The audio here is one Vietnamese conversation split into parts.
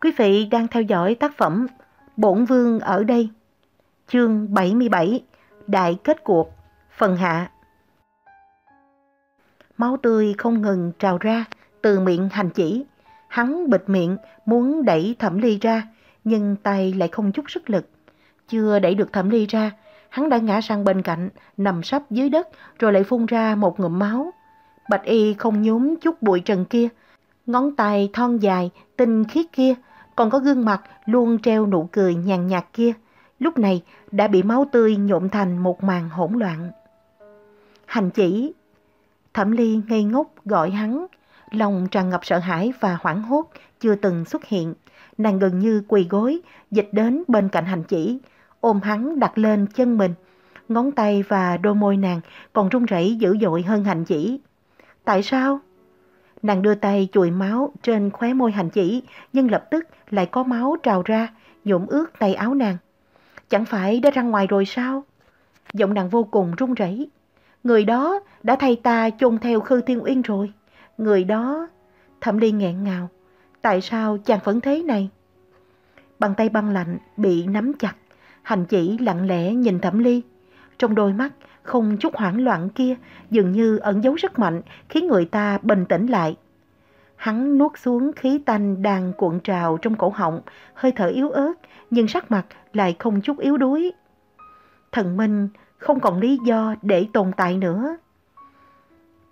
Quý vị đang theo dõi tác phẩm Bổn Vương ở đây, chương 77, Đại kết cuộc, phần hạ. Máu tươi không ngừng trào ra từ miệng hành chỉ. Hắn bịt miệng muốn đẩy thẩm ly ra, nhưng tay lại không chút sức lực. Chưa đẩy được thẩm ly ra, hắn đã ngã sang bên cạnh, nằm sắp dưới đất rồi lại phun ra một ngụm máu. Bạch y không nhúm chút bụi trần kia, ngón tay thon dài, tinh khiết kia, còn có gương mặt luôn treo nụ cười nhàn nhạt kia, lúc này đã bị máu tươi nhộn thành một màn hỗn loạn. Hành chỉ, Thẩm Ly ngây ngốc gọi hắn, lòng tràn ngập sợ hãi và hoảng hốt chưa từng xuất hiện. Nàng gần như quỳ gối, dịch đến bên cạnh hành chỉ, ôm hắn đặt lên chân mình. Ngón tay và đôi môi nàng còn run rẩy dữ dội hơn hành chỉ. Tại sao? Nàng đưa tay chùi máu trên khóe môi hành chỉ, nhưng lập tức lại có máu trào ra, nhuộm ướt tay áo nàng. Chẳng phải đã ra ngoài rồi sao? Giọng nàng vô cùng run rẩy. Người đó đã thay ta chôn theo Khư Thiên Uyên rồi. Người đó... Thẩm Ly nghẹn ngào. Tại sao chàng vẫn thế này? Bàn tay băng lạnh bị nắm chặt. Hành chỉ lặng lẽ nhìn Thẩm Ly. Trong đôi mắt không chút hoảng loạn kia dường như ẩn giấu rất mạnh khiến người ta bình tĩnh lại. Hắn nuốt xuống khí tanh đang cuộn trào trong cổ họng, hơi thở yếu ớt nhưng sắc mặt lại không chút yếu đuối. Thần Minh không còn lý do để tồn tại nữa.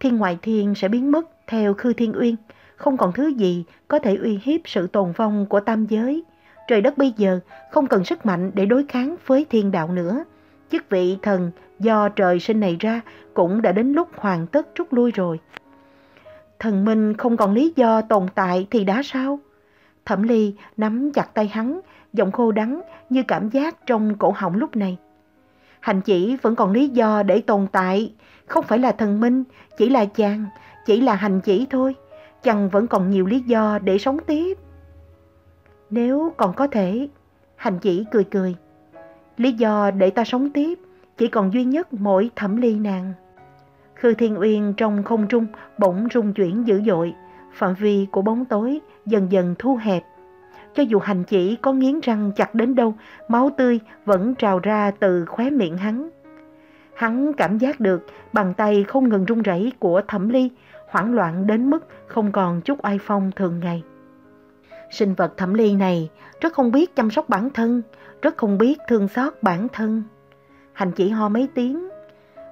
Thiên ngoại thiên sẽ biến mất theo Khư Thiên Uyên, không còn thứ gì có thể uy hiếp sự tồn vong của tam giới. Trời đất bây giờ không cần sức mạnh để đối kháng với thiên đạo nữa. Chức vị thần do trời sinh này ra cũng đã đến lúc hoàn tất rút lui rồi. Thần Minh không còn lý do tồn tại thì đã sao? Thẩm Ly nắm chặt tay hắn, giọng khô đắng như cảm giác trong cổ họng lúc này. Hành chỉ vẫn còn lý do để tồn tại, không phải là thần minh, chỉ là chàng, chỉ là hành chỉ thôi. Chàng vẫn còn nhiều lý do để sống tiếp. Nếu còn có thể, hành chỉ cười cười. Lý do để ta sống tiếp chỉ còn duy nhất mỗi thẩm ly nàng. Khư Thiên Uyên trong không trung bỗng rung chuyển dữ dội, phạm vi của bóng tối dần dần thu hẹp. Cho dù hành chỉ có nghiến răng chặt đến đâu, máu tươi vẫn trào ra từ khóe miệng hắn. Hắn cảm giác được bàn tay không ngừng run rẩy của thẩm ly, hoảng loạn đến mức không còn chút ai phong thường ngày. Sinh vật thẩm ly này rất không biết chăm sóc bản thân, rất không biết thương xót bản thân. Hành chỉ ho mấy tiếng.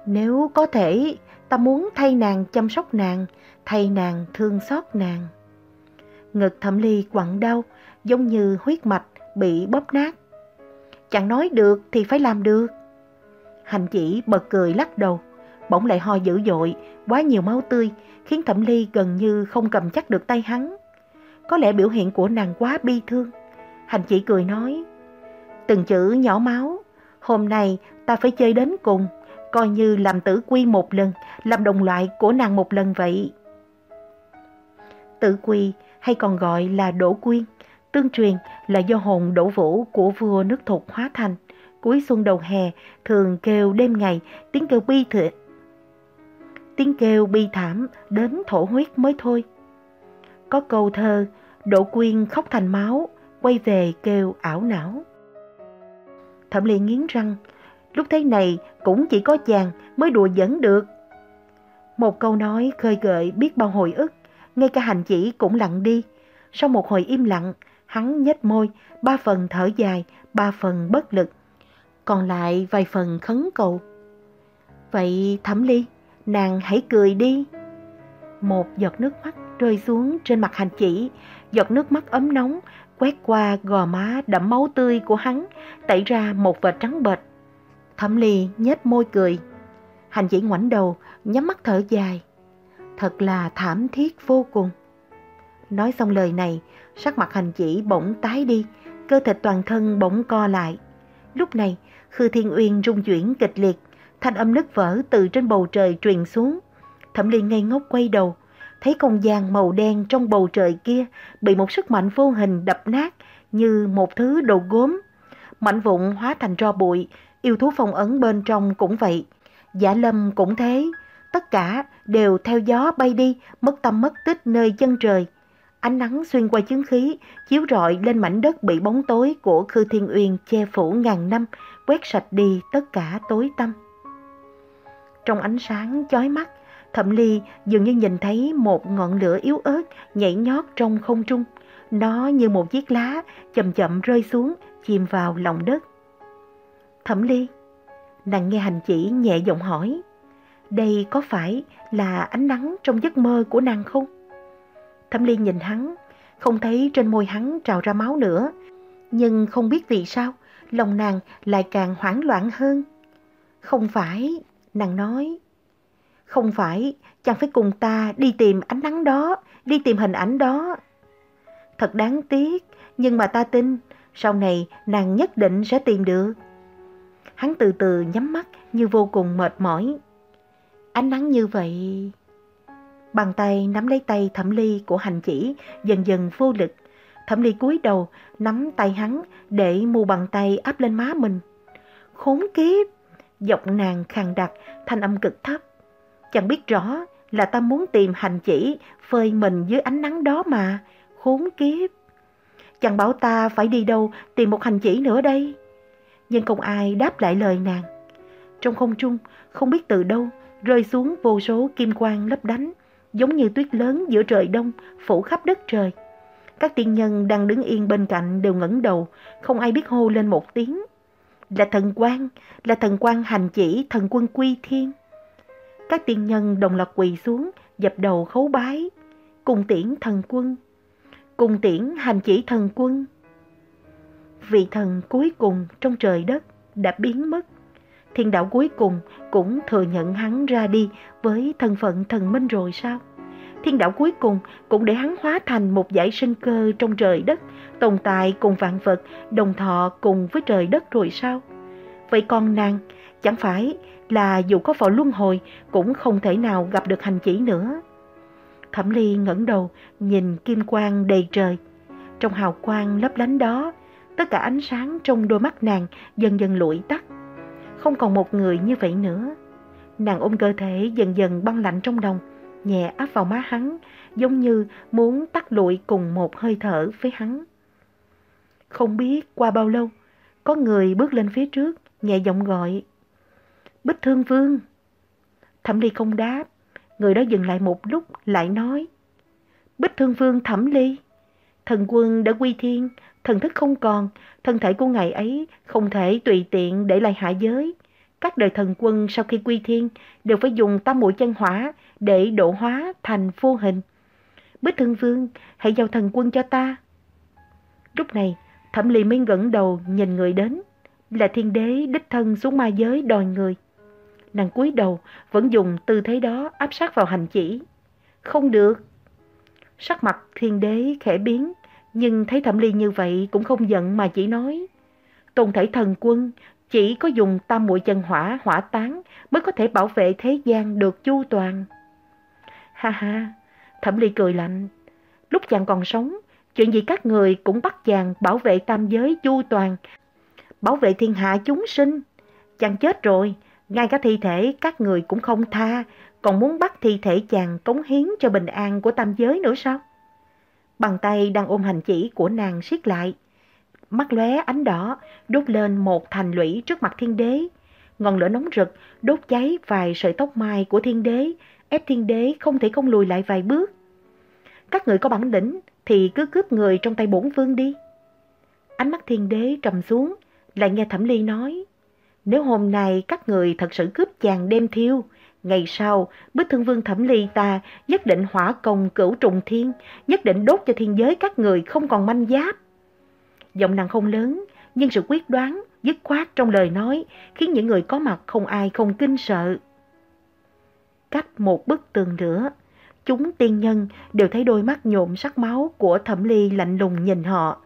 Nếu có thể, ta muốn thay nàng chăm sóc nàng, thay nàng thương xót nàng. Ngực thẩm ly quặn đau, giống như huyết mạch bị bóp nát. Chẳng nói được thì phải làm được. Hành chỉ bật cười lắc đầu, bỗng lại ho dữ dội, quá nhiều máu tươi, khiến Thẩm Ly gần như không cầm chắc được tay hắn. Có lẽ biểu hiện của nàng quá bi thương. Hành chỉ cười nói, từng chữ nhỏ máu, hôm nay ta phải chơi đến cùng, coi như làm tử quy một lần, làm đồng loại của nàng một lần vậy. Tử quy hay còn gọi là đổ quyên, tương truyền là do hồn đổ vũ của vua nước thục hóa thành. Cuối xuân đầu hè thường kêu đêm ngày tiếng kêu bi thệ. Tiếng kêu bi thảm đến thổ huyết mới thôi. Có câu thơ, đổ quyên khóc thành máu, quay về kêu ảo não. Thẩm Ly nghiến răng, lúc thế này cũng chỉ có chàng mới đùa dẫn được. Một câu nói khơi gợi biết bao hồi ức, ngay cả hành chỉ cũng lặng đi. Sau một hồi im lặng, hắn nhếch môi, ba phần thở dài, ba phần bất lực. Còn lại vài phần khấn cầu. Vậy Thẩm Ly, nàng hãy cười đi. Một giọt nước mắt rơi xuống trên mặt hành chỉ, giọt nước mắt ấm nóng quét qua gò má đẫm máu tươi của hắn, tẩy ra một vệt trắng bệch. Thẩm Ly nhếch môi cười. Hành chỉ ngoảnh đầu, nhắm mắt thở dài. Thật là thảm thiết vô cùng. Nói xong lời này, sắc mặt hành chỉ bỗng tái đi, cơ thịt toàn thân bỗng co lại. Lúc này, Khư Thiên Uyên rung chuyển kịch liệt, thanh âm nứt vỡ từ trên bầu trời truyền xuống. Thẩm Ly ngây ngốc quay đầu, thấy không gian màu đen trong bầu trời kia bị một sức mạnh vô hình đập nát như một thứ đồ gốm. Mạnh vụn hóa thành tro bụi, yêu thú phong ấn bên trong cũng vậy. Giả lâm cũng thế, tất cả đều theo gió bay đi, mất tâm mất tích nơi chân trời. Ánh nắng xuyên qua chứng khí, chiếu rọi lên mảnh đất bị bóng tối của Khư Thiên Uyên che phủ ngàn năm, quét sạch đi tất cả tối tăm. Trong ánh sáng chói mắt, Thẩm Ly dường như nhìn thấy một ngọn lửa yếu ớt nhảy nhót trong không trung. Nó như một chiếc lá chậm chậm rơi xuống, chìm vào lòng đất. Thẩm Ly, nàng nghe hành chỉ nhẹ giọng hỏi, đây có phải là ánh nắng trong giấc mơ của nàng không? Thẩm Ly nhìn hắn, không thấy trên môi hắn trào ra máu nữa, nhưng không biết vì sao, lòng nàng lại càng hoảng loạn hơn. Không phải, nàng nói, không phải, chàng phải cùng ta đi tìm ánh nắng đó, đi tìm hình ảnh đó. Thật đáng tiếc, nhưng mà ta tin, sau này nàng nhất định sẽ tìm được. Hắn từ từ nhắm mắt như vô cùng mệt mỏi. Ánh nắng như vậy... Bàn tay nắm lấy tay thẩm ly của hành chỉ, dần dần vô lực. Thẩm ly cúi đầu, nắm tay hắn để mu bàn tay áp lên má mình. Khốn kiếp! Giọng nàng khàn đặc, thanh âm cực thấp. Chẳng biết rõ là ta muốn tìm hành chỉ, phơi mình dưới ánh nắng đó mà. Khốn kiếp! Chẳng bảo ta phải đi đâu tìm một hành chỉ nữa đây. Nhưng không ai đáp lại lời nàng. Trong không trung, không biết từ đâu, rơi xuống vô số kim quang lấp đánh, giống như tuyết lớn giữa trời đông, phủ khắp đất trời. Các tiên nhân đang đứng yên bên cạnh đều ngẩng đầu, không ai biết hô lên một tiếng. Là thần quan, là thần quan hành chỉ thần quân quy thiên. Các tiên nhân đồng loạt quỳ xuống, dập đầu khấu bái, cùng tiễn thần quân, cùng tiễn hành chỉ thần quân. Vị thần cuối cùng trong trời đất đã biến mất. Thiên đạo cuối cùng cũng thừa nhận hắn ra đi với thân phận thần minh rồi sao? Thiên đạo cuối cùng cũng để hắn hóa thành một giải sinh cơ trong trời đất, tồn tại cùng vạn vật, đồng thọ cùng với trời đất rồi sao? Vậy con nàng, chẳng phải là dù có vào luân hồi cũng không thể nào gặp được hành chỉ nữa. Thẩm Ly ngẩng đầu nhìn kim quang đầy trời. Trong hào quang lấp lánh đó, tất cả ánh sáng trong đôi mắt nàng dần dần lụi tắt. Không còn một người như vậy nữa. Nàng ôm cơ thể dần dần băng lạnh trong lòng, nhẹ áp vào má hắn, giống như muốn tắt lụi cùng một hơi thở với hắn. Không biết qua bao lâu, có người bước lên phía trước, nhẹ giọng gọi. Bích Thương Vương. Thẩm Ly không đáp, người đó dừng lại một lúc lại nói. Bích Thương Vương Thẩm Ly. Thần quân đã quy thiên, thần thức không còn, thân thể của ngài ấy không thể tùy tiện để lại hạ giới. Các đời thần quân sau khi quy thiên đều phải dùng tam mũi chân hỏa để độ hóa thành vô hình. Bích Thương Vương, hãy giao thần quân cho ta. Lúc này, Thẩm Ly mới ngẩng đầu nhìn người đến, là thiên đế đích thân xuống ma giới đòi người. Nàng cúi đầu vẫn dùng tư thế đó áp sát vào hành chỉ. Không được. Sắc mặt thiên đế khẽ biến, nhưng thấy Thẩm Ly như vậy cũng không giận mà chỉ nói. Tôn thể thần quân chỉ có dùng tam muội chân hỏa hỏa tán mới có thể bảo vệ thế gian được chu toàn. Ha ha, Thẩm Ly cười lạnh. Lúc chàng còn sống, chuyện gì các người cũng bắt chàng bảo vệ tam giới chu toàn, bảo vệ thiên hạ chúng sinh. Chàng chết rồi, ngay cả thi thể các người cũng không tha, còn muốn bắt thi thể chàng cống hiến cho bình an của tam giới nữa sao? Bàn tay đang ôm hành chỉ của nàng siết lại. Mắt lóe ánh đỏ, đốt lên một thành lũy trước mặt thiên đế. Ngọn lửa nóng rực, đốt cháy vài sợi tóc mai của thiên đế, ép thiên đế không thể không lùi lại vài bước. Các người có bản lĩnh thì cứ cướp người trong tay bổn vương đi. Ánh mắt thiên đế trầm xuống, lại nghe Thẩm Ly nói. Nếu hôm nay các người thật sự cướp chàng đem thiêu, ngày sau bích thương vương Thẩm Ly ta nhất định hỏa công cửu trùng thiên, nhất định đốt cho thiên giới các người không còn manh giáp. Giọng nàng không lớn, nhưng sự quyết đoán, dứt khoát trong lời nói khiến những người có mặt không ai không kinh sợ. Cách một bức tường nữa, chúng tiên nhân đều thấy đôi mắt nhộm sắc máu của Thẩm Ly lạnh lùng nhìn họ.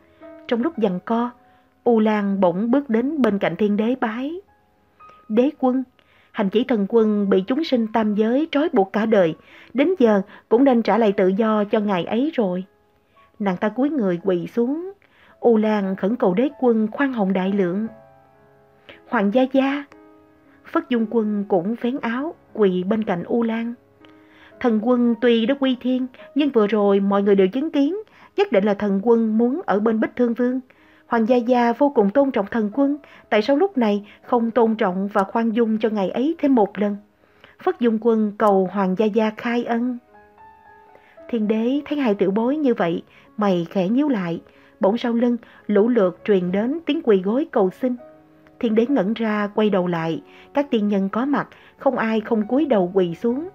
Trong lúc giằng co, U Lan bỗng bước đến bên cạnh thiên đế bái. Đế quân, hành chỉ thần quân bị chúng sinh tam giới trói buộc cả đời, đến giờ cũng nên trả lại tự do cho ngài ấy rồi. Nàng ta cúi người quỳ xuống, U Lan khẩn cầu đế quân khoan hồng đại lượng. Hoàng gia gia, Phất Dung Quân cũng vén áo, quỳ bên cạnh U Lan. Thần quân tuy đã quy thiên, nhưng vừa rồi mọi người đều chứng kiến Nhất định là thần quân muốn ở bên Bích Thương Vương. Hoàng Gia Gia vô cùng tôn trọng thần quân, tại sao lúc này không tôn trọng và khoan dung cho ngày ấy thêm một lần? Phất Dung Quân cầu Hoàng Gia Gia khai ân. Thiên đế thấy hai tiểu bối như vậy, mày khẽ nhíu lại, bỗng sau lưng lũ lượt truyền đến tiếng quỳ gối cầu xin. Thiên đế ngẩn ra quay đầu lại, các tiên nhân có mặt, không ai không cúi đầu quỳ xuống.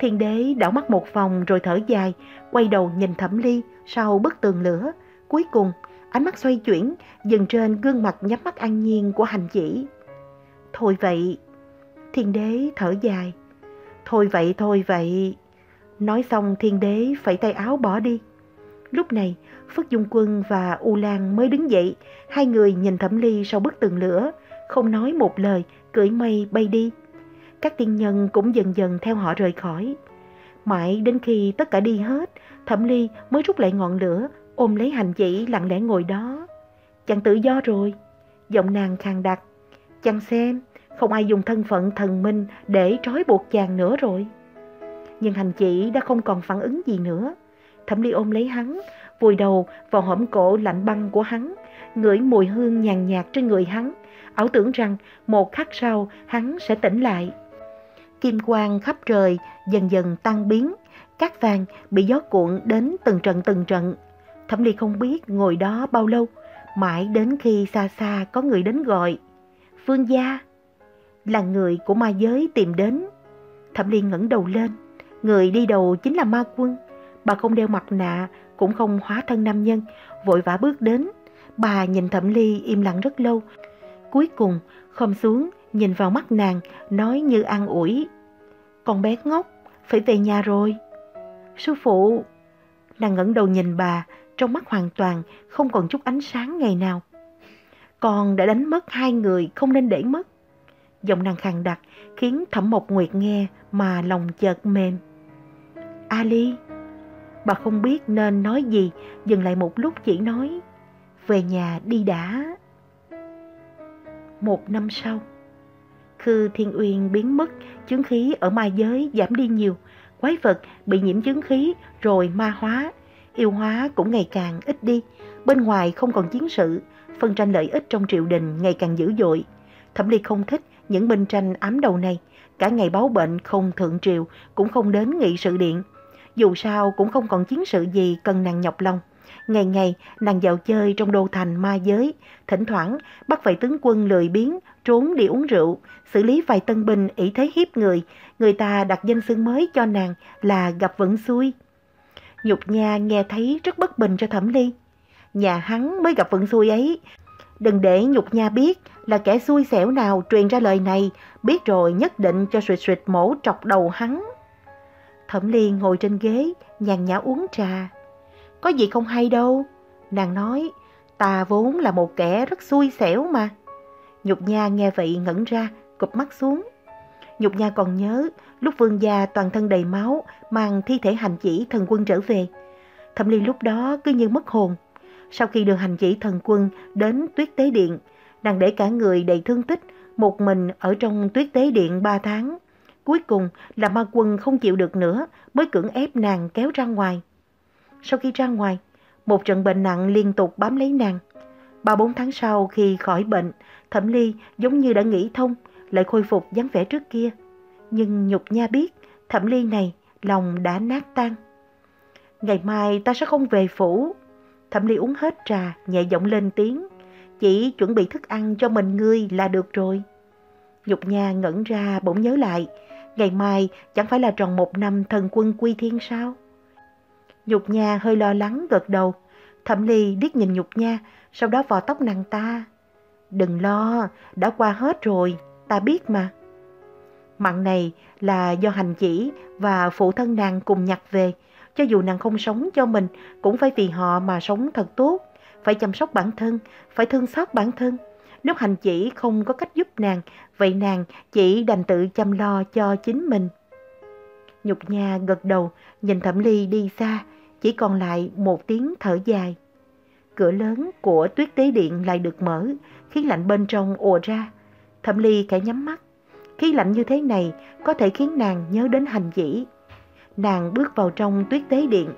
Thiên đế đảo mắt một vòng rồi thở dài, quay đầu nhìn thẩm ly sau bức tường lửa. Cuối cùng, ánh mắt xoay chuyển, dừng trên gương mặt nhắm mắt an nhiên của hành chỉ. Thôi vậy, thiên đế thở dài. Thôi vậy, thôi vậy. Nói xong thiên đế phải tay áo bỏ đi. Lúc này, Phất Dung Quân và U Lan mới đứng dậy, hai người nhìn Thẩm Ly sau bức tường lửa, không nói một lời, cưỡi mây bay đi. Các tiên nhân cũng dần dần theo họ rời khỏi. Mãi đến khi tất cả đi hết, Thẩm Ly mới rút lại ngọn lửa, ôm lấy hành chỉ lặng lẽ ngồi đó. Chàng tự do rồi. Giọng nàng khàn đặc. Chàng xem, không ai dùng thân phận thần minh để trói buộc chàng nữa rồi. Nhưng hành chỉ đã không còn phản ứng gì nữa. Thẩm Ly ôm lấy hắn, vùi đầu vào hõm cổ lạnh băng của hắn, ngửi mùi hương nhàn nhạt trên người hắn, ảo tưởng rằng một khắc sau hắn sẽ tỉnh lại. Kim quang khắp trời dần dần tan biến, cát vàng bị gió cuộn đến từng trận từng trận. Thẩm Ly không biết ngồi đó bao lâu, mãi đến khi xa xa có người đến gọi. Phương gia là người của ma giới tìm đến. Thẩm Ly ngẩng đầu lên, người đi đầu chính là ma quân. Bà không đeo mặt nạ, cũng không hóa thân nam nhân, vội vã bước đến. Bà nhìn Thẩm Ly im lặng rất lâu. Cuối cùng, khom xuống, nhìn vào mắt nàng, nói như an ủi. Con bé ngốc, phải về nhà rồi. Sư phụ, nàng ngẩng đầu nhìn bà, trong mắt hoàn toàn không còn chút ánh sáng ngày nào. Con đã đánh mất hai người không nên để mất. Giọng nàng khàn đặc khiến Thẩm Mộc Nguyệt nghe mà lòng chợt mềm. Ali, bà không biết nên nói gì, dừng lại một lúc chỉ nói, về nhà đi đã. Một năm sau, Khư Thiên Uyên biến mất, chứng khí ở ma giới giảm đi nhiều, quái vật bị nhiễm chứng khí rồi ma hóa, yêu hóa cũng ngày càng ít đi, bên ngoài không còn chiến sự, phân tranh lợi ích trong triều đình ngày càng dữ dội. Thẩm Ly không thích những binh tranh ám đầu này, cả ngày báo bệnh không thượng triều cũng không đến nghị sự điện. Dù sao cũng không còn chiến sự gì cần nàng nhọc lòng. Ngày ngày nàng dạo chơi trong đô thành ma giới, thỉnh thoảng bắt vài tướng quân lười biếng trốn đi uống rượu, xử lý vài tân binh ỷ thế hiếp người, người ta đặt danh xưng mới cho nàng là gặp vận xui. Nhục nha nghe thấy rất bất bình cho Thẩm Ly. Nhà hắn mới gặp vận xui ấy. Đừng để nhục nha biết là kẻ xui xẻo nào truyền ra lời này, biết rồi nhất định cho suyệt suyệt mổ trọc đầu hắn. Thẩm Ly ngồi trên ghế, nhàn nhã uống trà. Có gì không hay đâu. Nàng nói, ta vốn là một kẻ rất xui xẻo mà. Nhục Nha nghe vậy ngẩn ra, cụp mắt xuống. Nhục Nha còn nhớ lúc vương gia toàn thân đầy máu mang thi thể hành chỉ thần quân trở về. Thẩm Ly lúc đó cứ như mất hồn. Sau khi đưa hành chỉ thần quân đến tuyết tế điện, nàng để cả người đầy thương tích, một mình ở trong tuyết tế điện ba tháng. Cuối cùng là ma quân không chịu được nữa mới cưỡng ép nàng kéo ra ngoài. Sau khi ra ngoài, một trận bệnh nặng liên tục bám lấy nàng. Ba bốn tháng sau khi khỏi bệnh, Thẩm Ly giống như đã nghĩ thông, lại khôi phục dáng vẻ trước kia. Nhưng nhục nha biết, Thẩm Ly này lòng đã nát tan. Ngày mai ta sẽ không về phủ. Thẩm Ly uống hết trà, nhẹ giọng lên tiếng. Chỉ chuẩn bị thức ăn cho mình ngươi là được rồi. Nhục nha ngẩn ra bỗng nhớ lại. Ngày mai chẳng phải là tròn một năm thần quân quy thiên sao? Nhục nha hơi lo lắng gật đầu. Thẩm Ly điếc nhìn Nhục nha, sau đó vò tóc nàng ta. Đừng lo, đã qua hết rồi, ta biết mà. Mặn này là do hành chỉ và phụ thân nàng cùng nhặt về. Cho dù nàng không sống cho mình, cũng phải vì họ mà sống thật tốt. Phải chăm sóc bản thân, phải thương xót bản thân. Nếu hành chỉ không có cách giúp nàng, vậy nàng chỉ đành tự chăm lo cho chính mình. Nhục nha gật đầu, nhìn Thẩm Ly đi xa, chỉ còn lại một tiếng thở dài. Cửa lớn của tuyết tế điện lại được mở, khiến lạnh bên trong ùa ra. Thẩm Ly khẽ nhắm mắt. Khí lạnh như thế này có thể khiến nàng nhớ đến hành dĩ. Nàng bước vào trong tuyết tế điện.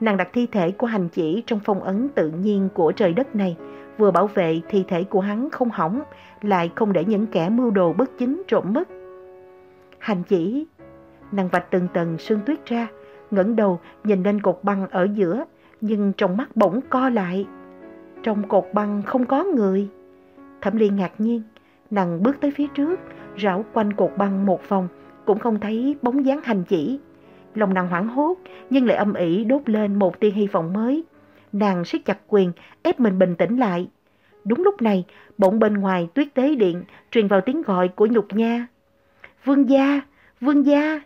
nàng đặt thi thể của hành chỉ trong phong ấn tự nhiên của trời đất này, vừa bảo vệ thi thể của hắn không hỏng, lại không để những kẻ mưu đồ bất chính trộm mất. Hành chỉ, nàng vạch từng tầng sương tuyết ra, ngẩng đầu nhìn lên cột băng ở giữa, nhưng trong mắt bỗng co lại. Trong cột băng không có người. Thẩm Ly ngạc nhiên, nàng bước tới phía trước, rảo quanh cột băng một vòng, cũng không thấy bóng dáng hành chỉ. Lòng nàng hoảng hốt, nhưng lại âm ỉ đốt lên một tia hy vọng mới. Nàng siết chặt quyền, ép mình bình tĩnh lại. Đúng lúc này, bỗng bên ngoài tuyết tế điện truyền vào tiếng gọi của nhục nha. Vương gia, vương gia.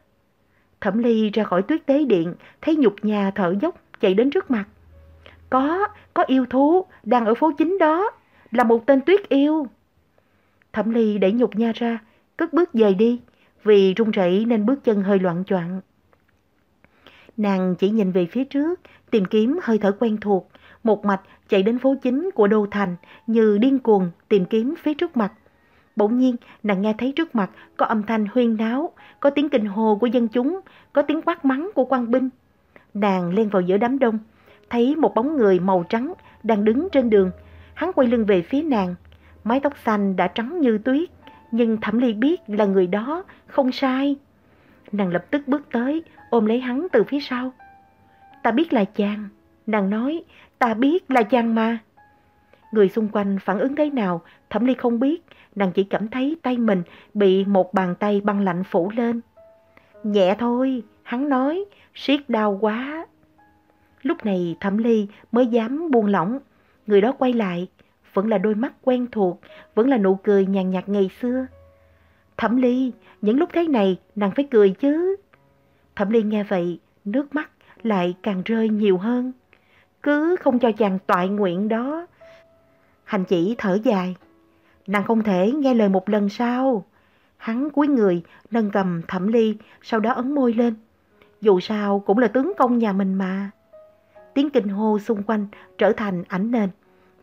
Thẩm ly ra khỏi tuyết tế điện, thấy nhục nha thở dốc chạy đến trước mặt. Có, có yêu thú, đang ở phố chính đó, là một tên tuyết yêu. Thẩm ly đẩy nhục nha ra, cất bước về đi, vì run rẩy nên bước chân hơi loạn choạng. Nàng chỉ nhìn về phía trước, tìm kiếm hơi thở quen thuộc, một mạch chạy đến phố chính của đô thành như điên cuồng tìm kiếm phía trước mặt. Bỗng nhiên, nàng nghe thấy trước mặt có âm thanh huyên náo, có tiếng kinh hồ của dân chúng, có tiếng quát mắng của quan binh. Nàng len vào giữa đám đông, thấy một bóng người màu trắng đang đứng trên đường. Hắn quay lưng về phía nàng, mái tóc xanh đã trắng như tuyết, nhưng Thẩm Ly biết là người đó, không sai. Nàng lập tức bước tới, ôm lấy hắn từ phía sau. Ta biết là chàng. Nàng nói, ta biết là chàng mà. Người xung quanh phản ứng thế nào, Thẩm Ly không biết, nàng chỉ cảm thấy tay mình bị một bàn tay băng lạnh phủ lên. Nhẹ thôi, hắn nói, siết đau quá. Lúc này Thẩm Ly mới dám buông lỏng, người đó quay lại, vẫn là đôi mắt quen thuộc, vẫn là nụ cười nhàn nhạt ngày xưa. Thẩm Ly, những lúc thế này nàng phải cười chứ. Thẩm Ly nghe vậy, nước mắt lại càng rơi nhiều hơn. Cứ không cho chàng toại nguyện đó. Hành chỉ thở dài. Nàng không thể nghe lời một lần sao? Hắn cúi người, nâng cầm Thẩm Ly, sau đó ấn môi lên. Dù sao cũng là tướng công nhà mình mà. Tiếng kinh hô xung quanh trở thành ảnh nền.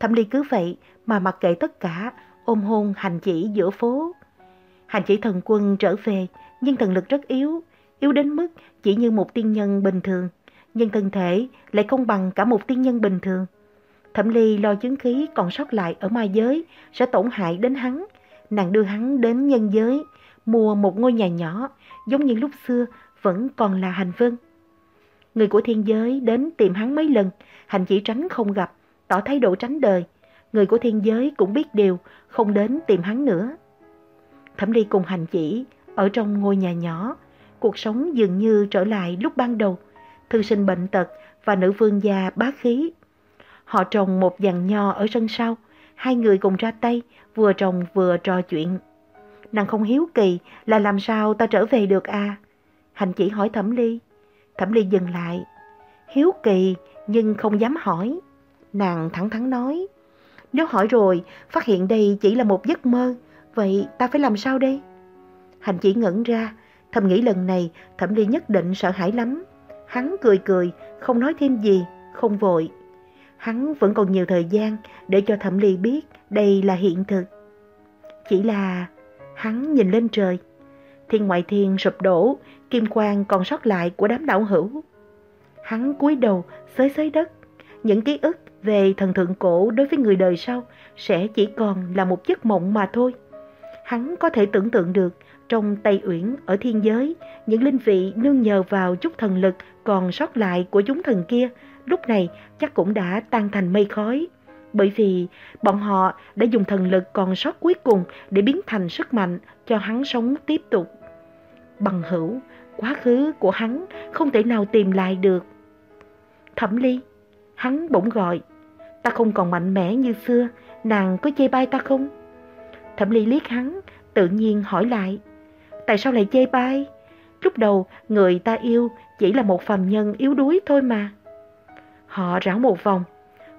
Thẩm Ly cứ vậy mà mặc kệ tất cả, ôm hôn hành chỉ giữa phố. Hành chỉ thần quân trở về, nhưng thần lực rất yếu, yếu đến mức chỉ như một tiên nhân bình thường, nhưng thân thể lại không bằng cả một tiên nhân bình thường. Thẩm Ly lo chứng khí còn sót lại ở ma giới sẽ tổn hại đến hắn. Nàng đưa hắn đến nhân giới, mua một ngôi nhà nhỏ, giống như lúc xưa vẫn còn là hành vân. Người của thiên giới đến tìm hắn mấy lần, hành chỉ tránh không gặp, tỏ thái độ tránh đời. Người của thiên giới cũng biết điều, không đến tìm hắn nữa. Thẩm Ly cùng hành chỉ, ở trong ngôi nhà nhỏ, cuộc sống dường như trở lại lúc ban đầu. Thư sinh bệnh tật và nữ vương già bá khí. Họ trồng một dàn nho ở sân sau, hai người cùng ra tay, vừa trồng vừa trò chuyện. Nàng không hiếu kỳ là làm sao ta trở về được à? Hành chỉ hỏi Thẩm Ly. Thẩm Ly dừng lại. Hiếu kỳ nhưng không dám hỏi. Nàng thẳng thắn nói. Nếu hỏi rồi, phát hiện đây chỉ là một giấc mơ, vậy ta phải làm sao đây? Hành chỉ ngẩn ra, thầm nghĩ lần này Thẩm Ly nhất định sợ hãi lắm. Hắn cười cười, không nói thêm gì, không vội. Hắn vẫn còn nhiều thời gian để cho Thẩm Ly biết đây là hiện thực. Chỉ là hắn nhìn lên trời. Thiên ngoại thiên sụp đổ, kim quang còn sót lại của đám đạo hữu. Hắn cúi đầu xới xới đất. Những ký ức về thần thượng cổ đối với người đời sau sẽ chỉ còn là một giấc mộng mà thôi. Hắn có thể tưởng tượng được trong Tây Uyển ở thiên giới, những linh vị nương nhờ vào chút thần lực còn sót lại của chúng thần kia, lúc này chắc cũng đã tan thành mây khói. Bởi vì bọn họ đã dùng thần lực còn sót cuối cùng để biến thành sức mạnh cho hắn sống tiếp tục. Bằng hữu, quá khứ của hắn không thể nào tìm lại được. Thẩm ly, hắn bỗng gọi, ta không còn mạnh mẽ như xưa, nàng có chê bai ta không? Thẩm ly liếc hắn, tự nhiên hỏi lại, tại sao lại chê bai? Lúc đầu người ta yêu chỉ là một phàm nhân yếu đuối thôi mà. Họ rảo một vòng,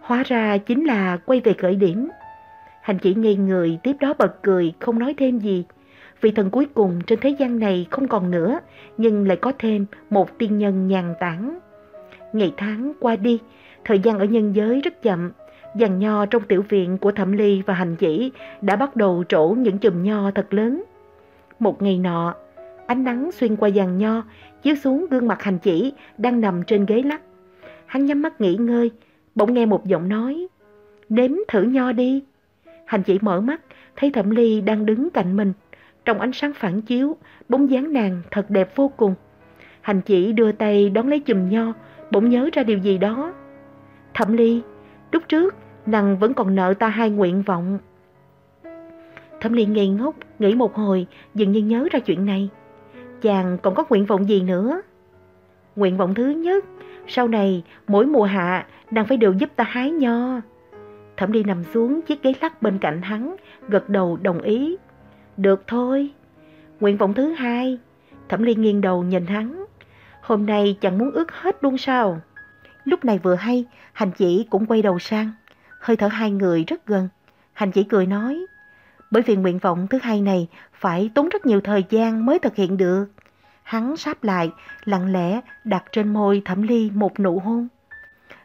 hóa ra chính là quay về khởi điểm. Hành chỉ ngây người tiếp đó bật cười không nói thêm gì. vị thần cuối cùng trên thế gian này không còn nữa, nhưng lại có thêm một tiên nhân nhàn tản. Ngày tháng qua đi, thời gian ở nhân giới rất chậm. Dàn nho trong tiểu viện của Thẩm Ly và Hành Chỉ đã bắt đầu trổ những chùm nho thật lớn. Một ngày nọ, ánh nắng xuyên qua dàn nho, chiếu xuống gương mặt Hành Chỉ đang nằm trên ghế lắc. Hắn nhắm mắt nghỉ ngơi, bỗng nghe một giọng nói. Nếm thử nho đi. Hành chỉ mở mắt, thấy Thẩm Ly đang đứng cạnh mình. Trong ánh sáng phản chiếu, bóng dáng nàng thật đẹp vô cùng. Hành chỉ đưa tay đón lấy chùm nho, bỗng nhớ ra điều gì đó. Thẩm Ly, lúc trước nàng vẫn còn nợ ta hai nguyện vọng. Thẩm Ly ngây ngốc, nghĩ một hồi, dường như nhớ ra chuyện này. Chàng còn có nguyện vọng gì nữa? Nguyện vọng thứ nhất, sau này mỗi mùa hạ nàng phải đều giúp ta hái nho. Thẩm Ly nằm xuống chiếc ghế lắc bên cạnh hắn, gật đầu đồng ý. Được thôi. Nguyện vọng thứ hai, Thẩm Ly nghiêng đầu nhìn hắn. Hôm nay chẳng muốn ước hết luôn sao? Lúc này vừa hay, hành chỉ cũng quay đầu sang. Hơi thở hai người rất gần. Hành chỉ cười nói, bởi vì nguyện vọng thứ hai này phải tốn rất nhiều thời gian mới thực hiện được. Hắn sáp lại, lặng lẽ đặt trên môi thẩm ly một nụ hôn.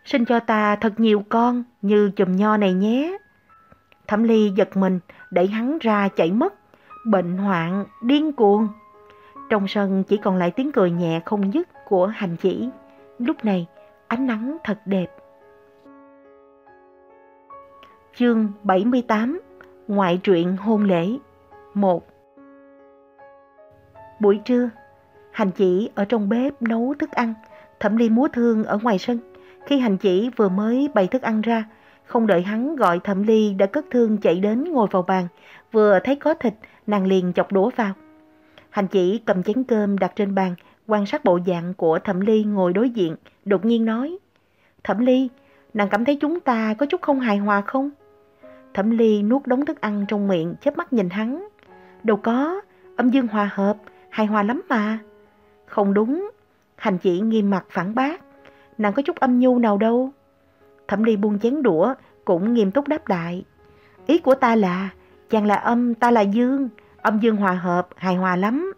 xin cho ta thật nhiều con như chùm nho này nhé. Thẩm ly giật mình, đẩy hắn ra chạy mất. Bệnh hoạn, điên cuồng. Trong sân chỉ còn lại tiếng cười nhẹ không dứt của hành chỉ. Lúc này, ánh nắng thật đẹp. Chương 78 Ngoại truyện hôn lễ 1 Buổi trưa, hành chỉ ở trong bếp nấu thức ăn, thẩm ly múa thương ở ngoài sân. Khi hành chỉ vừa mới bày thức ăn ra, không đợi hắn gọi thẩm ly đã cất thương chạy đến ngồi vào bàn, vừa thấy có thịt, nàng liền chọc đũa vào. Hành chỉ cầm chén cơm đặt trên bàn, quan sát bộ dạng của thẩm ly ngồi đối diện, đột nhiên nói. Thẩm ly, nàng cảm thấy chúng ta có chút không hài hòa không? Thẩm ly nuốt đống thức ăn trong miệng, chớp mắt nhìn hắn. Đâu có, âm dương hòa hợp, hài hòa lắm mà. Không đúng, hành chỉ nghiêm mặt phản bác. Nàng có chút âm nhu nào đâu. Thẩm ly buông chén đũa, cũng nghiêm túc đáp lại. Ý của ta là, chàng là âm, ta là dương, âm dương hòa hợp, hài hòa lắm.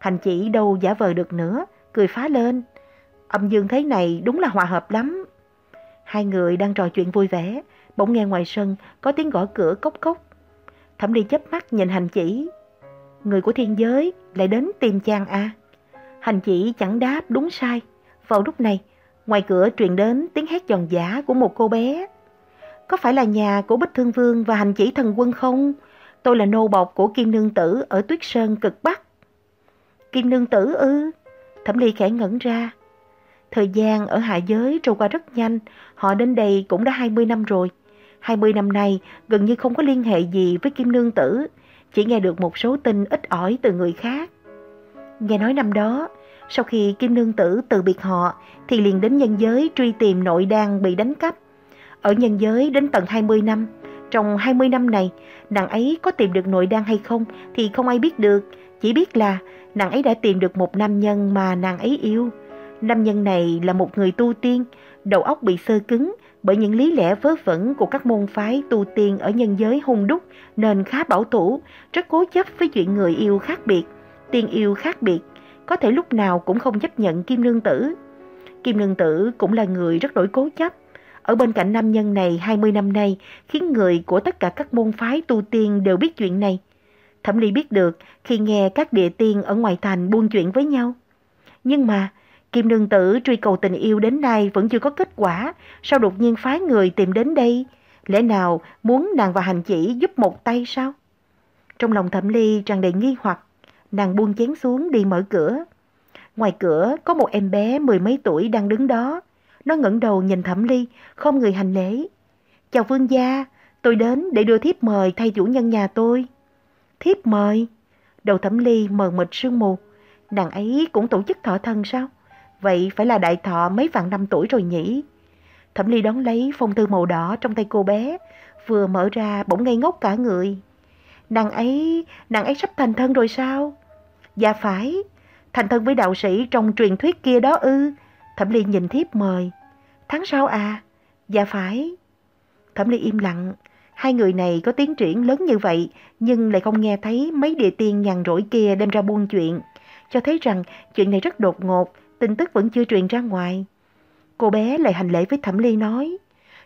Hành chỉ đâu giả vờ được nữa, cười phá lên. Âm dương thế này đúng là hòa hợp lắm. Hai người đang trò chuyện vui vẻ, bỗng nghe ngoài sân có tiếng gõ cửa cốc cốc. Thẩm đi chớp mắt nhìn hành chỉ. Người của thiên giới lại đến tìm chàng à? Hành chỉ chẳng đáp đúng sai. Vào lúc này, ngoài cửa truyền đến tiếng hét giòn giả của một cô bé. Có phải là nhà của Bích Thương Vương và hành chỉ thần quân không? Tôi là nô bộc của Kim Nương Tử ở Tuyết Sơn cực Bắc. Kim Nương Tử ư? Thẩm Ly khẽ ngẩn ra. Thời gian ở hạ giới trôi qua rất nhanh, họ đến đây cũng đã 20 năm rồi. 20 năm nay gần như không có liên hệ gì với Kim Nương Tử, chỉ nghe được một số tin ít ỏi từ người khác. Nghe nói năm đó, sau khi Kim Nương Tử từ biệt họ thì liền đến nhân giới truy tìm nội đan bị đánh cắp. Ở nhân giới đến tận 20 năm, trong 20 năm này, nàng ấy có tìm được nội đan hay không thì không ai biết được, chỉ biết là nàng ấy đã tìm được một nam nhân mà nàng ấy yêu. Nam nhân này là một người tu tiên, đầu óc bị sơ cứng, bởi những lý lẽ vớ vẩn của các môn phái tu tiên ở nhân giới hung đúc nên khá bảo thủ, rất cố chấp với chuyện người yêu khác biệt, tiên yêu khác biệt, có thể lúc nào cũng không chấp nhận Kim Nương Tử. Kim Nương Tử cũng là người rất đổi cố chấp. Ở bên cạnh nam nhân này 20 năm nay khiến người của tất cả các môn phái tu tiên đều biết chuyện này. Thẩm Ly biết được khi nghe các địa tiên ở ngoài thành buôn chuyện với nhau. Nhưng mà Kim Nương Tử truy cầu tình yêu đến nay vẫn chưa có kết quả, sao đột nhiên phái người tìm đến đây? Lẽ nào muốn nàng và hành chỉ giúp một tay sao? Trong lòng thẩm ly tràn đầy nghi hoặc, nàng buông chén xuống đi mở cửa. Ngoài cửa có một em bé mười mấy tuổi đang đứng đó. Nó ngẩng đầu nhìn thẩm ly, không người hành lễ. Chào vương gia, tôi đến để đưa thiếp mời thay chủ nhân nhà tôi. Thiếp mời? Đầu thẩm ly mờ mịt sương mù. Nàng ấy cũng tổ chức thọ thân sao? Vậy phải là đại thọ mấy vạn năm tuổi rồi nhỉ? Thẩm Ly đón lấy phong thư màu đỏ trong tay cô bé, vừa mở ra bỗng ngây ngốc cả người. Nàng ấy, nàng ấy sắp thành thân rồi sao? Dạ phải, thành thân với đạo sĩ trong truyền thuyết kia đó ư. Thẩm Ly nhìn thiếp mời. Tháng sau à? Dạ phải. Thẩm Ly im lặng. Hai người này có tiến triển lớn như vậy, nhưng lại không nghe thấy mấy địa tiên nhàn rỗi kia đem ra buôn chuyện. Cho thấy rằng chuyện này rất đột ngột, tin tức vẫn chưa truyền ra ngoài. Cô bé lại hành lễ với Thẩm Ly nói,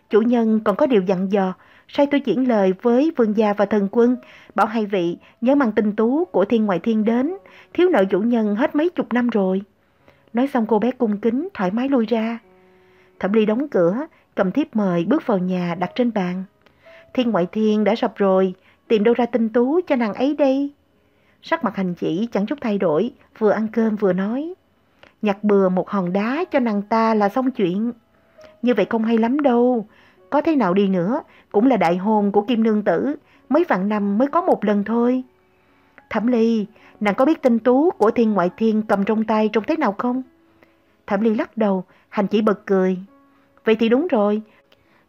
chủ nhân còn có điều dặn dò, sai tôi chuyển lời với vương gia và thần quân, bảo hai vị nhớ mang tinh tú của thiên ngoại thiên đến, thiếu nợ chủ nhân hết mấy chục năm rồi. Nói xong cô bé cung kính thoải mái lui ra. Thẩm Ly đóng cửa, cầm thiếp mời bước vào nhà đặt trên bàn. Thiên ngoại thiên đã sập rồi, tìm đâu ra tinh tú cho nàng ấy đây? Sắc mặt hành chỉ chẳng chút thay đổi, vừa ăn cơm vừa nói. Nhặt bừa một hòn đá cho nàng ta là xong chuyện. Như vậy không hay lắm đâu. Có thế nào đi nữa, cũng là đại hôn của Kim Nương Tử, mấy vạn năm mới có một lần thôi. Thẩm Ly, nàng có biết tinh tú của thiên ngoại thiên cầm trong tay trông thế nào không? Thẩm Ly lắc đầu, hành chỉ bật cười. Vậy thì đúng rồi,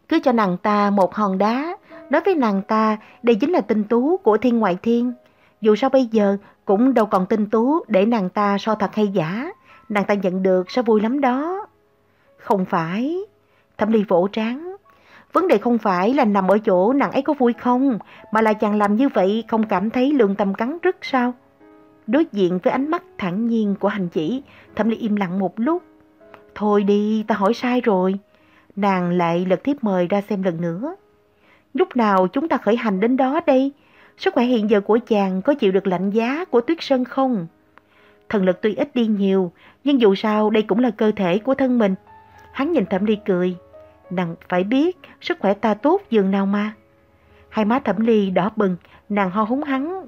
cứ cho nàng ta một hòn đá, nói với nàng ta đây chính là tinh tú của thiên ngoại thiên. Dù sao bây giờ cũng đâu còn tinh tú để nàng ta so thật hay giả, nàng ta nhận được sẽ vui lắm đó. Không phải, Thẩm Ly vỗ trán. Vấn đề không phải là nằm ở chỗ nàng ấy có vui không, mà là chàng làm như vậy không cảm thấy lương tâm cắn rứt sao? Đối diện với ánh mắt thản nhiên của hành chỉ, Thẩm Ly im lặng một lúc. Thôi đi, ta hỏi sai rồi. Nàng lại lật thiếp mời ra xem lần nữa. Lúc nào chúng ta khởi hành đến đó đây? Sức khỏe hiện giờ của chàng có chịu được lạnh giá của tuyết sơn không? Thần lực tuy ít đi nhiều, nhưng dù sao đây cũng là cơ thể của thân mình. Hắn nhìn Thẩm Ly cười. Nàng phải biết sức khỏe ta tốt dường nào mà. Hai má Thẩm Ly đỏ bừng, nàng ho húng hắn.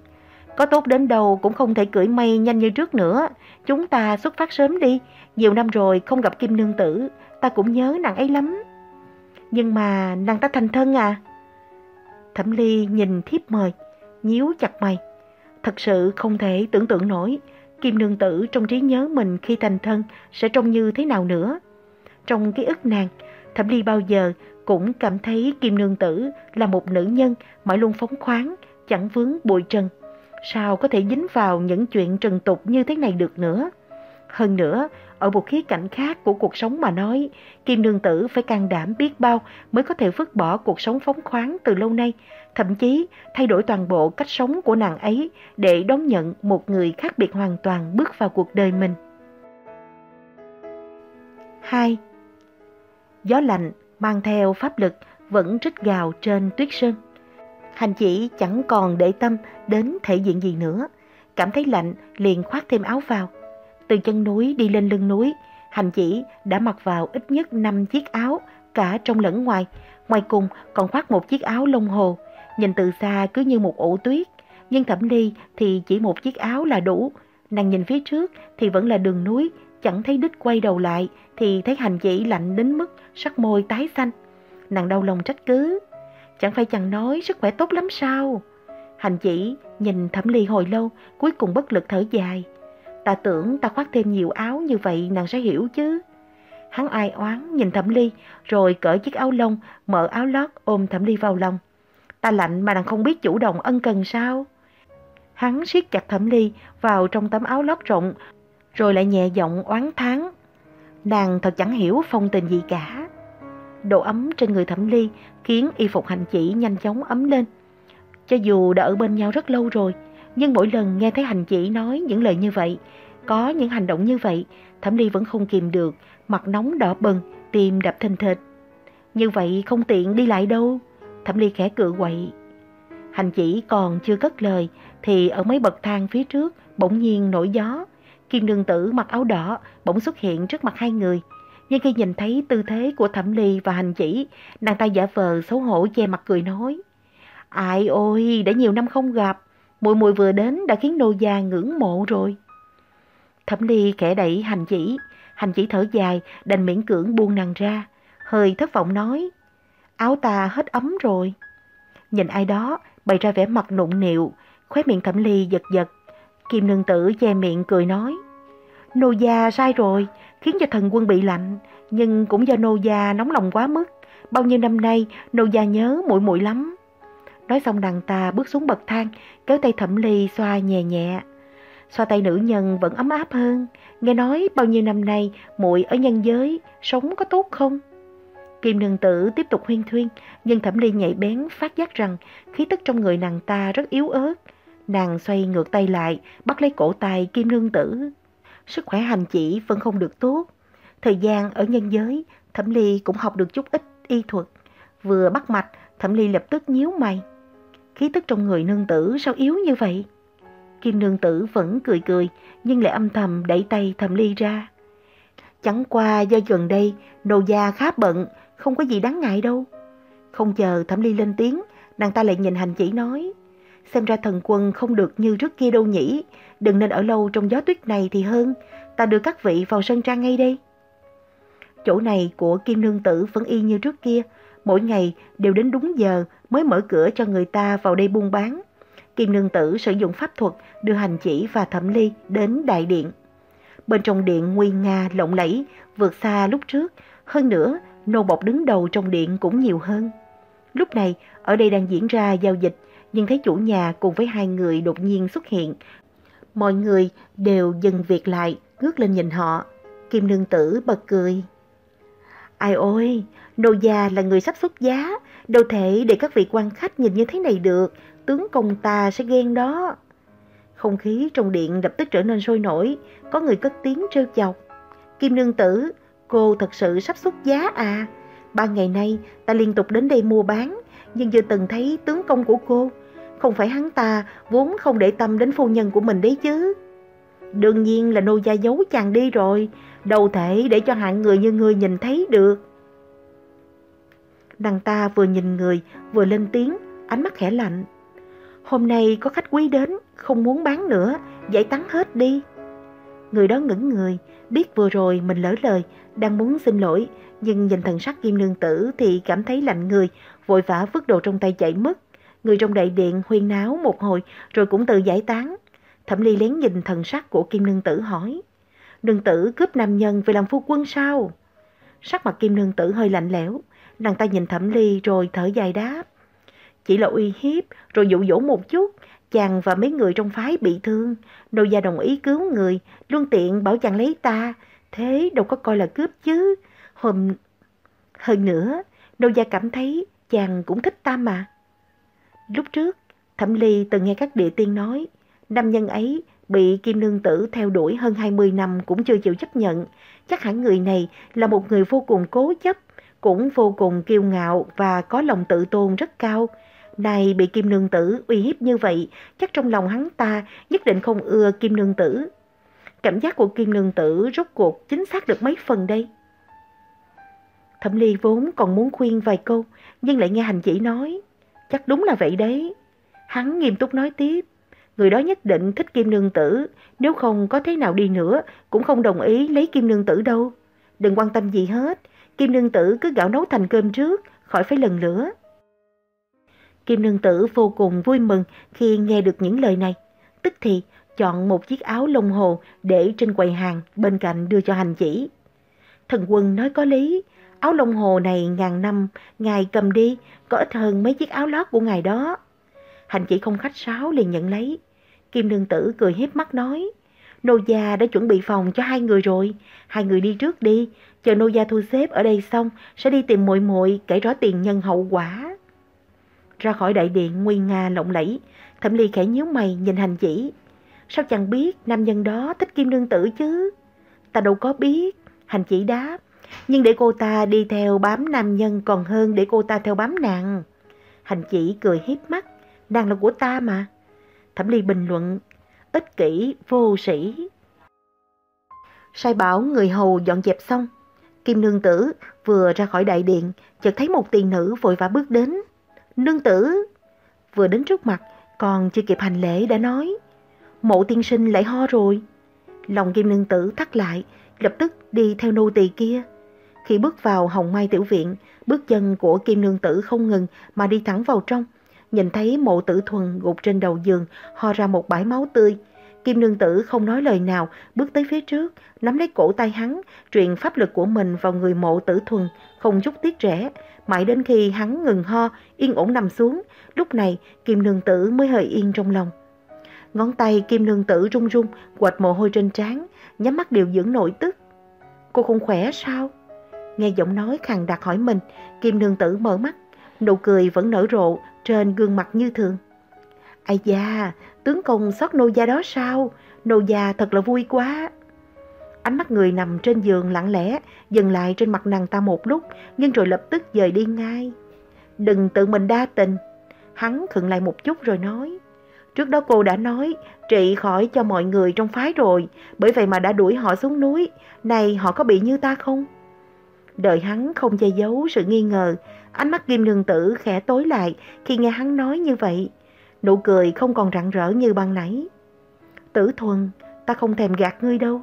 Có tốt đến đâu cũng không thể cưỡi mây nhanh như trước nữa. Chúng ta xuất phát sớm đi. Nhiều năm rồi không gặp Kim Nương Tử, ta cũng nhớ nàng ấy lắm. Nhưng mà nàng ta thành thân à? Thẩm Ly nhìn thiếp mời, nhíu chặt mày. Thật sự không thể tưởng tượng nổi Kim Nương Tử trong trí nhớ mình khi thành thân sẽ trông như thế nào nữa. Trong ký ức nàng, Thẩm Ly bao giờ cũng cảm thấy Kim Nương Tử là một nữ nhân mãi luôn phóng khoáng, chẳng vướng bụi trần. Sao có thể dính vào những chuyện trần tục như thế này được nữa? Hơn nữa, ở một khía cạnh khác của cuộc sống mà nói, Kim Nương Tử phải can đảm biết bao mới có thể vứt bỏ cuộc sống phóng khoáng từ lâu nay, thậm chí thay đổi toàn bộ cách sống của nàng ấy để đón nhận một người khác biệt hoàn toàn bước vào cuộc đời mình. 2. Gió lạnh mang theo pháp lực vẫn rít gào trên tuyết sơn. Hành chỉ chẳng còn để tâm đến thể diện gì nữa, cảm thấy lạnh liền khoác thêm áo vào. Từ chân núi đi lên lưng núi, hành chỉ đã mặc vào ít nhất 5 chiếc áo, cả trong lẫn ngoài. Ngoài cùng còn khoác một chiếc áo lông hồ, nhìn từ xa cứ như một ổ tuyết. Nhưng thẩm ly thì chỉ một chiếc áo là đủ. Nàng nhìn phía trước thì vẫn là đường núi, chẳng thấy đích quay đầu lại thì thấy hành chỉ lạnh đến mức sắc môi tái xanh. Nàng đau lòng trách cứ. Chẳng phải chẳng nói sức khỏe tốt lắm sao? Hành chỉ nhìn thẩm ly hồi lâu, cuối cùng bất lực thở dài. Ta tưởng ta khoác thêm nhiều áo như vậy nàng sẽ hiểu chứ. Hắn ai oán nhìn Thẩm Ly rồi cởi chiếc áo lông, mở áo lót ôm Thẩm Ly vào lòng. Ta lạnh mà nàng không biết chủ động ân cần sao? Hắn siết chặt Thẩm Ly vào trong tấm áo lót rộng rồi lại nhẹ giọng oán thán. Nàng thật chẳng hiểu phong tình gì cả. Độ ấm trên người Thẩm Ly khiến y phục hành chỉ nhanh chóng ấm lên. Cho dù đã ở bên nhau rất lâu rồi, nhưng mỗi lần nghe thấy hành chỉ nói những lời như vậy, có những hành động như vậy, Thẩm Ly vẫn không kìm được, mặt nóng đỏ bừng, tim đập thình thịch. Như vậy không tiện đi lại đâu. Thẩm Ly khẽ cự quậy. Hành chỉ còn chưa cất lời, thì ở mấy bậc thang phía trước bỗng nhiên nổi gió. Kim nương tử mặc áo đỏ bỗng xuất hiện trước mặt hai người. Nhưng khi nhìn thấy tư thế của Thẩm Ly và hành chỉ, nàng ta giả vờ xấu hổ che mặt cười nói. Ai ôi, đã nhiều năm không gặp, Mùi mùi vừa đến đã khiến nô gia ngưỡng mộ rồi. Thẩm ly khẽ đẩy hành chỉ, hành chỉ thở dài, đành miễn cưỡng buông nàng ra. Hơi thất vọng nói, áo ta hết ấm rồi. Nhìn ai đó, bày ra vẻ mặt nụng nịu, khóe miệng thẩm ly giật giật. Kim nương tử che miệng cười nói, nô gia sai rồi, khiến cho thần quân bị lạnh, nhưng cũng do nô gia nóng lòng quá mức. Bao nhiêu năm nay, nô gia nhớ muội muội lắm. Nói xong nàng ta bước xuống bậc thang, kéo tay thẩm ly xoa nhẹ nhẹ. Xoa tay nữ nhân vẫn ấm áp hơn. Nghe nói bao nhiêu năm nay muội ở nhân giới, sống có tốt không? Kim nương tử tiếp tục huyên thuyên, nhưng thẩm ly nhạy bén phát giác rằng khí tức trong người nàng ta rất yếu ớt. Nàng xoay ngược tay lại, bắt lấy cổ tay kim nương tử. Sức khỏe hành chỉ vẫn không được tốt. Thời gian ở nhân giới, thẩm ly cũng học được chút ít y thuật. Vừa bắt mạch, thẩm ly lập tức nhíu mày. Khí tức trong người nương tử sao yếu như vậy? Kim nương tử vẫn cười cười, nhưng lại âm thầm đẩy tay thẩm ly ra. Chẳng qua do gần đây, nô gia khá bận, không có gì đáng ngại đâu. Không chờ Thẩm Ly lên tiếng, nàng ta lại nhìn hành chỉ nói. Xem ra thần quân không được như trước kia đâu nhỉ, đừng nên ở lâu trong gió tuyết này thì hơn, ta đưa các vị vào sân trang ngay đây. Chỗ này của Kim Nương Tử vẫn y như trước kia, mỗi ngày đều đến đúng giờ mới mở cửa cho người ta vào đây buôn bán. Kim Nương Tử sử dụng pháp thuật đưa hành chỉ và thẩm ly đến đại điện. Bên trong điện nguy nga lộng lẫy, vượt xa lúc trước, hơn nữa nô bọc đứng đầu trong điện cũng nhiều hơn. Lúc này, ở đây đang diễn ra giao dịch, nhưng thấy chủ nhà cùng với hai người đột nhiên xuất hiện. Mọi người đều dừng việc lại, ngước lên nhìn họ. Kim Nương Tử bật cười. Ai ôi, nô già là người sắp xuất giá, đâu thể để các vị quan khách nhìn như thế này được, tướng công ta sẽ ghen đó. Không khí trong điện lập tức trở nên sôi nổi, có người cất tiếng trêu chọc. Kim Nương Tử, cô thật sự sắp xuất giá à? Ba ngày nay ta liên tục đến đây mua bán, nhưng chưa từng thấy tướng công của cô. Không phải hắn ta vốn không để tâm đến phu nhân của mình đấy chứ. Đương nhiên là nô gia giấu chàng đi rồi, đâu thể để cho hạng người như người nhìn thấy được. Đằng ta vừa nhìn người, vừa lên tiếng, ánh mắt khẽ lạnh. Hôm nay có khách quý đến, không muốn bán nữa, giải tán hết đi. Người đó ngẩn người, biết vừa rồi mình lỡ lời, đang muốn xin lỗi, nhưng nhìn thần sắc kim nương tử thì cảm thấy lạnh người, vội vã vứt đồ trong tay chạy mất. Người trong đại điện huyên náo một hồi rồi cũng tự giải tán. Thẩm ly lén nhìn thần sắc của kim nương tử hỏi. Nương tử cướp nam nhân về làm phu quân sao? Sắc mặt kim nương tử hơi lạnh lẽo, nàng ta nhìn thẩm ly rồi thở dài đáp. Chỉ là uy hiếp rồi dụ dỗ một chút, chàng và mấy người trong phái bị thương. Nô gia đồng ý cứu người, luôn tiện bảo chàng lấy ta, thế đâu có coi là cướp chứ. Hôm... Hơn nữa, nô gia cảm thấy chàng cũng thích ta mà. Lúc trước, Thẩm Ly từng nghe các địa tiên nói, nam nhân ấy bị Kim Nương Tử theo đuổi hơn 20 năm cũng chưa chịu chấp nhận. Chắc hẳn người này là một người vô cùng cố chấp, cũng vô cùng kiêu ngạo và có lòng tự tôn rất cao. Này bị Kim Nương Tử uy hiếp như vậy, chắc trong lòng hắn ta nhất định không ưa Kim Nương Tử. Cảm giác của Kim Nương Tử rốt cuộc chính xác được mấy phần đây? Thẩm Ly vốn còn muốn khuyên vài câu, nhưng lại nghe hành chỉ nói. Chắc đúng là vậy đấy. Hắn nghiêm túc nói tiếp. Người đó nhất định thích Kim Nương Tử, nếu không có thế nào đi nữa, cũng không đồng ý lấy Kim Nương Tử đâu. Đừng quan tâm gì hết, Kim Nương Tử cứ gạo nấu thành cơm trước, khỏi phải lần lửa. Kim Nương Tử vô cùng vui mừng khi nghe được những lời này. Tức thì chọn một chiếc áo lông hồ để trên quầy hàng bên cạnh đưa cho hành chỉ. Thần quân nói có lý, áo lông hồ này ngàn năm, ngài cầm đi, có ít hơn mấy chiếc áo lót của ngài đó. Hành chỉ không khách sáo liền nhận lấy. Kim Nương Tử cười hiếp mắt nói, Nô gia đã chuẩn bị phòng cho hai người rồi, hai người đi trước đi, chờ nô gia thu xếp ở đây xong sẽ đi tìm muội muội kể rõ tiền nhân hậu quả. Ra khỏi đại điện nguy nga lộng lẫy, Thẩm Ly khẽ nhíu mày nhìn hành chỉ. Sao chẳng biết nam nhân đó thích kim nương tử chứ? Ta đâu có biết, hành chỉ đáp. Nhưng để cô ta đi theo bám nam nhân còn hơn để cô ta theo bám nàng. Hành chỉ cười hiếp mắt, nàng là của ta mà. Thẩm Ly bình luận, ích kỷ, vô sĩ. Sai bảo người hầu dọn dẹp xong. Kim nương tử vừa ra khỏi đại điện, chợt thấy một tiền nữ vội vã bước đến. Nương tử! Vừa đến trước mặt, còn chưa kịp hành lễ đã nói. Mộ tiên sinh lại ho rồi. Lòng kim nương tử thắt lại, lập tức đi theo nô tỳ kia. Khi bước vào hồng mai tiểu viện, bước chân của kim nương tử không ngừng mà đi thẳng vào trong. Nhìn thấy mộ tử thuần gục trên đầu giường, ho ra một bãi máu tươi. Kim nương tử không nói lời nào, bước tới phía trước, nắm lấy cổ tay hắn, truyền pháp lực của mình vào người mộ tử thuần, không chút tiếc rẻ. Mãi đến khi hắn ngừng ho, yên ổn nằm xuống, lúc này Kim nương tử mới hơi yên trong lòng. Ngón tay Kim nương tử run run, quệt mồ hôi trên trán, nhắm mắt điều dưỡng nội tức. Cô không khỏe sao? Nghe giọng nói khàn đặc hỏi mình, Kim nương tử mở mắt, nụ cười vẫn nở rộ trên gương mặt như thường. Ây da, tướng công xót nô gia đó sao? Nô gia thật là vui quá. Ánh mắt người nằm trên giường lặng lẽ, dừng lại trên mặt nàng ta một lúc, nhưng rồi lập tức dời đi ngay. Đừng tự mình đa tình. Hắn khựng lại một chút rồi nói. Trước đó cô đã nói trị khỏi cho mọi người trong phái rồi, bởi vậy mà đã đuổi họ xuống núi. Này họ có bị như ta không? Đợi hắn không che giấu sự nghi ngờ, ánh mắt kim nương tử khẽ tối lại khi nghe hắn nói như vậy. Nụ cười không còn rạng rỡ như ban nãy. Tử thuần, ta không thèm gạt ngươi đâu.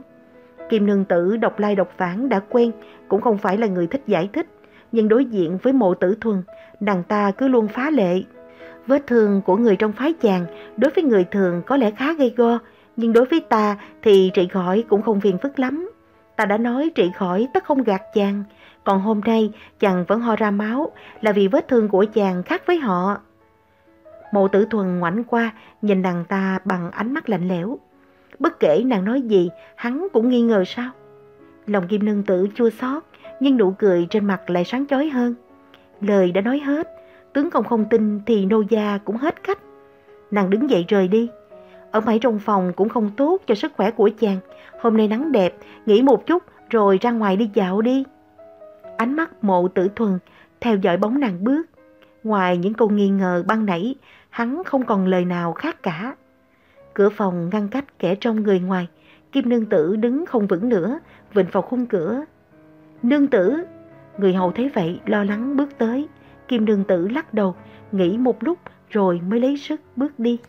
Kim nương tử độc lai độc phản đã quen, cũng không phải là người thích giải thích. Nhưng đối diện với mộ tử thuần, nàng ta cứ luôn phá lệ. Vết thương của người trong phái chàng đối với người thường có lẽ khá gây go, nhưng đối với ta thì trị khỏi cũng không phiền phức lắm. Ta đã nói trị khỏi tất không gạt chàng, còn hôm nay chàng vẫn ho ra máu là vì vết thương của chàng khác với họ. Mộ tử thuần ngoảnh qua nhìn nàng ta bằng ánh mắt lạnh lẽo. Bất kể nàng nói gì, hắn cũng nghi ngờ sao. Lòng kim nương tử chua xót, nhưng nụ cười trên mặt lại sáng chói hơn. Lời đã nói hết, tướng công không tin thì nô gia cũng hết cách. Nàng đứng dậy rời đi. Ở mãi trong phòng cũng không tốt cho sức khỏe của chàng. Hôm nay nắng đẹp, nghỉ một chút rồi ra ngoài đi dạo đi. Ánh mắt mộ tử thuần theo dõi bóng nàng bước. Ngoài những câu nghi ngờ ban nãy, hắn không còn lời nào khác cả. Cửa phòng ngăn cách kẻ trong người ngoài, Kim Nương Tử đứng không vững nữa, vịnh vào khung cửa. Nương Tử! Người hầu thấy vậy lo lắng bước tới. Kim Nương Tử lắc đầu, nghĩ một lúc rồi mới lấy sức bước đi.